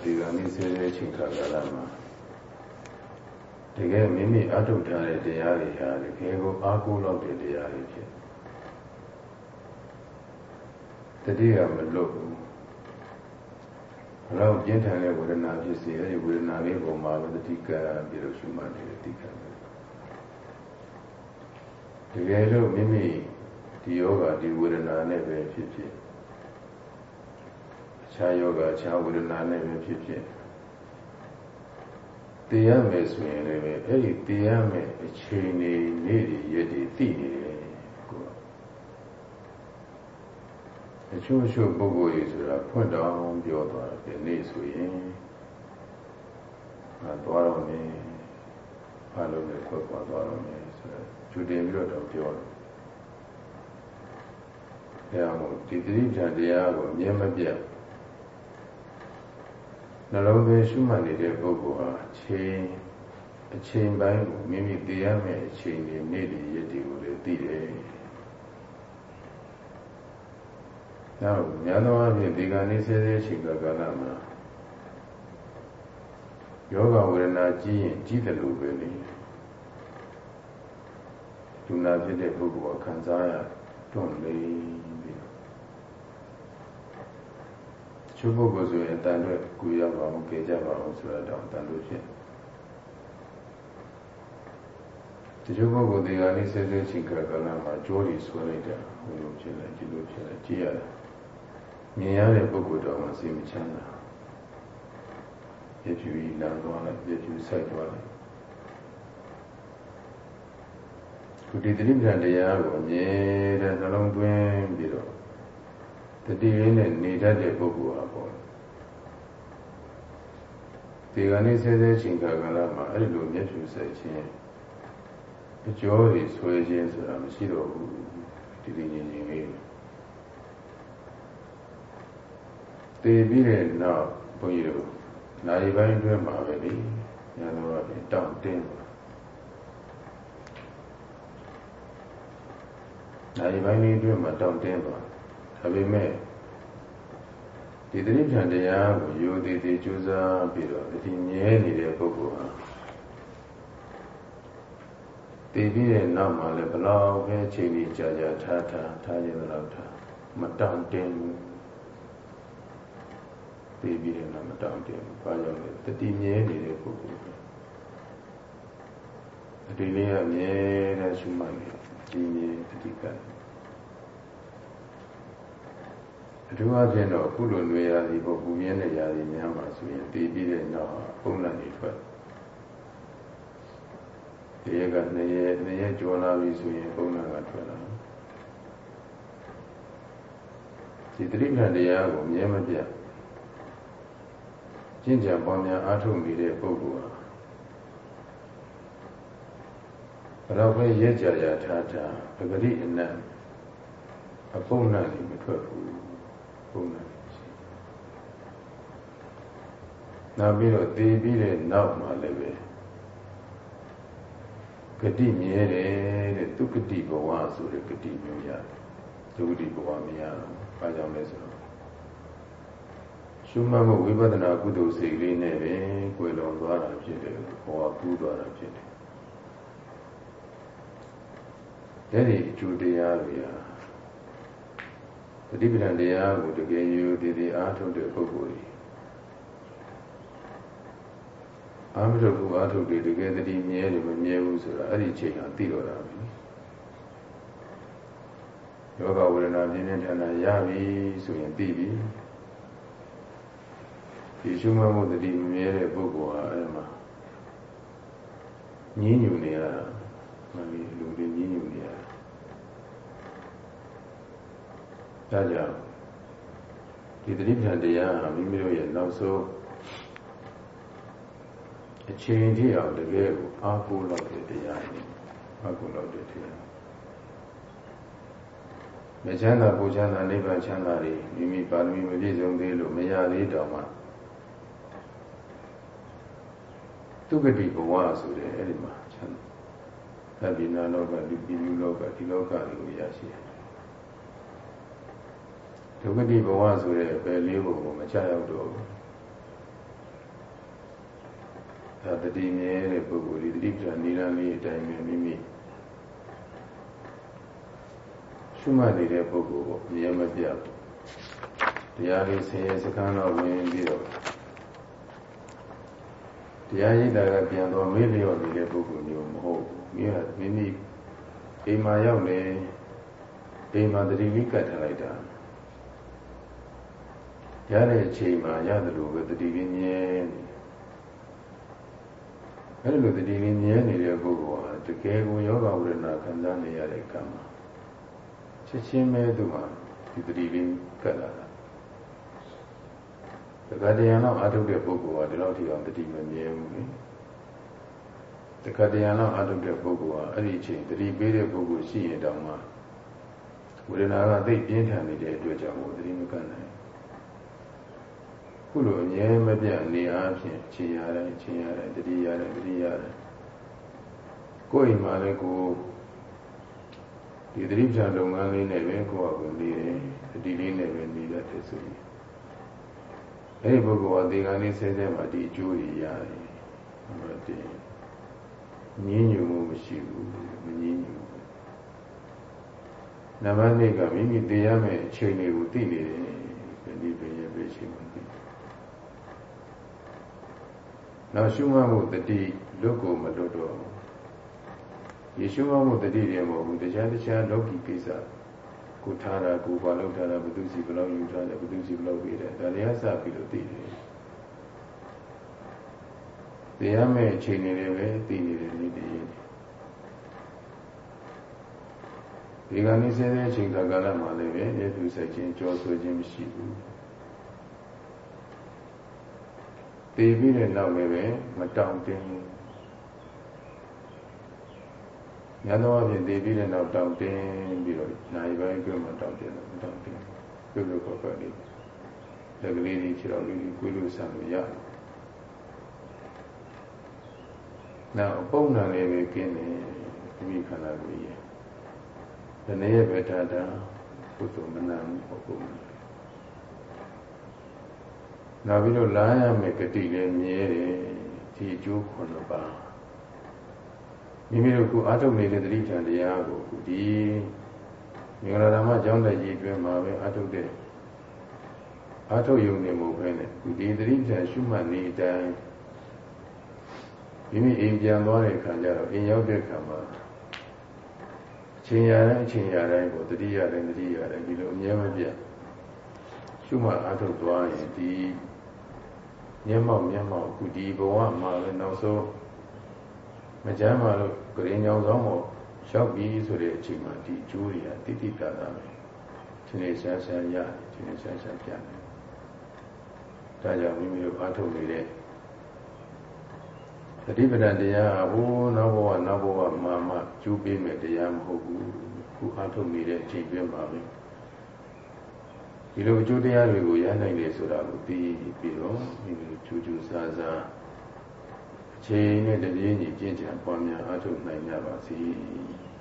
ဒီကနေ့ဆဲတဲ့ချိန်ခါကာလမှာတကယ်မိမိအထုတ်ထားတဲ့တရားတွေဟာတကယ်ကိုအားကိုးလောက်တဲ့တရားတွေဖြစ်တတိယမလွတ်ဘူးဘလောက်ပြင်းထန်တဲ့ဝေဒနာဖြစ်စေအဲဒီဝေဒနာလေးပုံမှာပဲတတိကပြီးတော့ရှုမှတ်နေတဲ့တိကပဲတကယ်လို့မိမိဒီယောဂဒီဝေဒနာနဲ့ပဲဖြစ်ဖြစ်အ ခြားယောဂအခြားဝေဒနာနဲ့ပဲဖြစ်ဖြစ်တရားမယ်ဆိုရင်လည်းအဲ့ဒီတရားမယ်အချိန်နေနေ့တွေရက်တွေသိနေတယ်ကိုအချို့ချို့ပုဂ္ဂိုလ်ကြီးဆိုတာဖွင့်တော်ပြောသွားတယ်နေ့ဆိုရင်ငါသွားတော့မယ်ဘာလို့လဲခွက်သွားသွားတော့မယ်ဆိုတော့ကျူတင်ပြီးတော့ပြောတယ်အဲအောင်ဒီတိဋ္ဌာန်တရားကိုအမြဲမပြတ် နှလုံးသွင်းရှုမှတ်နေတဲ့ပုဂ္ဂိုလ်ဟာချိန်အချိန်ပိုင်းကိုမိမိသိရမယ့်အချိန်တွေနေ့တွေရက်တွေကိုလည်းသိတယ်။နောက်ညာတော်အဖြစ်ဒီကနေ့ဆဲဆဲချိန်ကာလမှာယောဂဝေဒနာကြီးရင်ကြီးတယ်လို့ပဲလေ။ဒုနာဖြစ်တဲ့ပုဂ္ဂိုလ်ကခံစားရတွန့်လေ ချိုးပုဂ္ဂိုလ်ဆိုရင်တန်တဲ့ကိုရပါအောင်ကြကြပါအောင်ဆိုတာတော့တန်လို့ဖြစ်တချို့ပုဂ္ဂိုလ်တွေကလည်းဆဲဆဲချင်းကကလာမှာကြိုးတွေဆွဲလိုက်တာဘယ်လိုဖြစ်လဲဒီလိုဖြစ်လဲကြည့်ရတယ်မြင်ရတဲ့ပုဂ္ဂိုလ်တော်မှာစိတ်မချမ်းသာပြည့်ဖြူကြီးလမ်းသွားလိုက်ပြည့်ဖြူဆိုင်သွားလိုက်ခုဒီတိပ္ပံတရားကိုအမြဲတမ်းနှလုံးသွင်းပြီးတော့ တတိယနဲ့နေတတ်တဲ့ပုဂ္ဂိုလ်ဟာပေါ့ဒီကနေ့ဆဲဆဲချိန်ကာလမှာအဲ့လိုမျက်ဖြူဆိုင်ခြင်းအကျော်တွေဆွဲခြင်းဆိုတာမရှိတော့ဘူးဒီဒီငြိမ်ငြိမ်လေးတည်ပြီးတဲ့နောက်ဘုန်းကြီးတို့နိုင်ပိုင်းအတွင်းမှာပဲလေညာတော့တောင့်တင်းနိုင်ပိုင်းလေးအတွင်းမှာတောင့်တင်းပါ ဒါပေမဲ့ဒီတိဋ္ဌာန်တရားကိုယိုသေးသေးကြိုးစားပြီးတော့ဒီမြဲနေတဲ့ပုဂ္ဂိုလ်ဟာတည်ပြီးတဲ့နောက်မှာလည်းဘလောက်ပဲချိန်ကြီးကြာကြာထားထားထားခြင်းတော့ထားမတောင့်တင်းဘူးတည်ပြီးတဲ့နောက်မတောင့်တင်းဘူးဘာကြောင့်လဲတတိမြဲနေတဲ့ပုဂ္ဂိုလ်အဒီလေးကအမြဲတမ်းရှိမှနေဒီမြဲတတိက အထူးအဖြစ်တော့အခုလိုနွေရာသီပေါ့ပူမြင့်တဲ့ရာသီများမှာဆိုရင်တည်ပြီးတဲ့နောက်ပုံလန့်နေထွက်ဒီရက်ကနှစ်ရက်နှစ်ရက်ကျော်လာပြီဆိုရင်ပုံလန့်ကထွက်လာဒီတိဋ္ဌာန်တရားကိုမြဲမပြတ်ကျင့်ကြံပေါ်များအားထုတ်နေတဲ့ပုဂ္ဂိုလ်ဟာဘယ်တော့ပဲရဲကြရထားတာပဂရိအနတ်အပုံနဲ့မထွက်ဘူး ပုံနဲ့နောက်ပြီးတော့တည်ပြီးတဲ့နောက်မှာလည်းပဲဂတိမြဲတယ်တဲ့သူဂတိဘဝဆိုတဲ့ဂတိမျိုးရတယ်သူဂတိဘဝမရတော့ဘာကြောင့်လဲဆိုတော့ရှုမှတ်မှုဝိပဿနာကုသိုလ်စိတ်လေးနဲ့ပဲကိုယ်လုံးသွားတာဖြစ်တယ်ဘဝကူးသွားတာဖြစ်တယ်အဲ့ဒီအကျိုးတရားတွေဟာ တတိပဒံတရားကိုတကယ်ယူတည်တည်အားထုတ်တဲ့ပုဂ္ဂိုလ်ကြီးအာမထုတ်ဘူးအားထုတ်တယ်တကယ်တတိမြဲတယ်မမြဲဘူးဆိုတာအဲ့ဒီအချိန်ဟာသိတော့တာပဲယောဂဝေဒနာပြင်းပြင်းထန်ထန်ရပြီဆိုရင်သိပြီဒီရှုမှတ်မှုတတိမမြဲတဲ့ပုဂ္ဂိုလ်ဟာအဲ့မှာညင်းညူနေရတာမလီလူတွေညင်းညူနေရတာ ဒါကြောင့်ဒီတိပ္ပံတရားဟာမိမိတို့ရဲ့နောက်ဆုံးအချိန်ကြီးအောင်တကယ်ကိုအားကိုးလောက်တဲ့တရားတွေအားကိုးလောက်တဲ့တရားမချမ်းသာပူချမ်းသာနိဗ္ဗာန်ချမ်းသာတွေမိမိပါရမီမပြည့်စုံသေးလို့မရသေးတော့မှသူဂတိဘဝဆိုတဲ့အဲ့ဒီမှာချမ်းသာသဗ္ဗနာလောကဒီပြည်လောကဒီလောကတွေကိုရရှိတယ် ဒုက္ခတိဘဝဆိုတဲ့အပယ်လေးကိုမချရောက်တော့ဘူးဒါတတိမြဲတဲ့ပုဂ္ဂိုလ်ဒီတတိပ္ပံနိလန်းလေးအတိုင်းပဲမိမိရှုမှတ်နေတဲ့ပုဂ္ဂိုလ်ကိုမြဲမပြတ်တရားလေးဆင်းရဲစကမ်းတော့ဝင်ပြီးတော့တရားရည်တာကပြန်တော့မေးလျော့နေတဲ့ပုဂ္ဂိုလ်မျိုးမဟုတ်ဘူးမိကမိမိအိမ်မှာရောက်နေအိမ်မှာတတိလေးကတ်ထားလိုက်တာ ရတဲ့အချိန်မှာရတယ်လို့ပဲတတိလေးမြဲနေအဲ့လိုတတိလေးမြဲနေတဲ့ပုဂ္ဂိုလ်ဟာတကယ်ကိုယောဂဝိရဏခံစားနေရတဲ့ကံမှာချက်ချင်းပဲသူဟာဒီတတိလေးကတ်လာတာတခါတရံတော့အထုတ်တဲ့ပုဂ္ဂိုလ်ဟာဒီလောက်ထိအောင်တတိမမြဲဘူးလေတခါတရံတော့အထုတ်တဲ့ပုဂ္ဂိုလ်ဟာအဲ့ဒီအချိန်တတိပေးတဲ့ပုဂ္ဂိုလ်ရှိရင်တောင်မှဝိရဏကသိပြင်းထန်နေတဲ့အတွက်ကြောင့်တတိမကတ်နိုင် ခုလိုအမြဲမပြတ်နေအားဖြင့်ခြေရတဲ့ခြေရတဲ့တတိရတဲ့တတိရတဲ့ကိုယ်အိမ်မှာလည်းကိုဒီတတိပ္ပံလုပ်ငန်းလေးနဲ့ပဲကိုယ့်အကူနေတယ်တတိလေးနဲ့ပဲနေတတ်တယ်ဆိုရင်အဲဒီပုဂ္ဂိုလ်ကဒီကနေ့ဆဲဆဲမှာဒီအကျိုးတွေရတယ်ဟောတယ်ငြင်းညူမှုမရှိဘူးမငြင်းညူဘူးနံပါတ်2ကမိမိသိရမယ့်အချိန်တွေကိုသိနေတယ်ဒီပဲရပဲရှိမှသိ နောက်ရှုမှတ်မှုတတိလွတ်ကိုမလွတ်တော့ယေရှုမှတ်မှုတတိတွေမဟုတ်ဘူးတရားတရားလောကီကိစ္စကိုထားတာကိုဘာလို့ထားတာဘုသူစီဘလောက်ယူထားတယ်ဘုသူစီဘလောက်ပြီးတယ်ဒါလည်းစပြီးလို့သိတယ်တရားမဲ့အချိန်တွေလည်းပဲသိနေတယ်နေတည်ဒီကနေ့စေတဲ့အချိန်ကာလမှာလည်းပဲရသူစိတ်ချင်းကြောဆွေးခြင်းမရှိဘူး တည်ပြီးတဲ့နောက်လည်းပဲမတောင့်တင်းညသောအပြင်တည်ပြီးတဲ့နောက်တောင့်တင်းပြီးတော့နိုင်ပိုင်းကျမှတောင့်တင်းတော့မတောင့်တင်းပြုလို့ခေါ်ပါလိမ့်လက်ကလေးကြီးခြေတော်လေးကြီးကိုယ်လို့ဆံလို့ရတယ်နောက်ပုံနာလေးပဲกินတယ်ဒီမိခန္ဓာကိုယ်ရဲ့ဒီနေ့ရဲ့ဗေဒတာကုသိုလ်မနာမှုပုဂ္ဂိုလ် နောက်ပြီးတော့လာရမယ်ဂတိလည်းမြဲတယ်ဒီအကျိုးခုနှစ်ပါးမိမိတို့ကအာထုတ်နေတဲ့တတိထံတရားကိုဒီမင်္ဂလာဓမ္မကျောင်းတက်ကြီးအတွင်းမှာပဲအာထုတ်တဲ့အာထုတ်ယုံနေမှုပဲနဲ့ဒီတတိထံရှုမှတ်နေတိုင်းမိမိအိမ်ပြန်သွားတဲ့အခါကျတော့အိမ်ရောက်တဲ့အခါမှာအချိန်ရတဲ့အချိန်ရတိုင်းကိုတတိယတိုင်းတတိယတိုင်းဒီလိုအမြဲမပြတ်ရှုမှတ်အာထုတ်သွားရင်ဒီ မျက်မှောက်မျက်မှောက်အခုဒီဘဝမှာလည်းနောက်ဆုံးမကြမ်းပါလို့ဂရင်းကြောင်ဆောင်ကိုရောက်ပြီဆိုတဲ့အချိန်မှာဒီကျိုးတွေကတိတိတသာပဲဒီနေ့ဆန်းဆန်းရတယ်ဒီနေ့ဆန်းဆန်းပြန်တယ်ဒါကြောင့်မိမိတို့အားထုတ်နေတဲ့သတိပဋ္ဌာန်တရားဟိုနောက်ဘဝနောက်ဘဝမှာမှကျိုးပေးမဲ့တရားမဟုတ်ဘူးခုအားထုတ်နေတဲ့အချိန်တွင်းမှာပဲ ဒီလိုအကျိုးတရားတွေကိုရနိုင်တယ်ဆိုတာကိုသိပြီးတော့မိမိတို့ကြိုးကြိုးစားစားအချိန်နဲ့တပြေးညီကျင့်ကြံပွားများအားထုတ်နိုင်ကြပါစေ။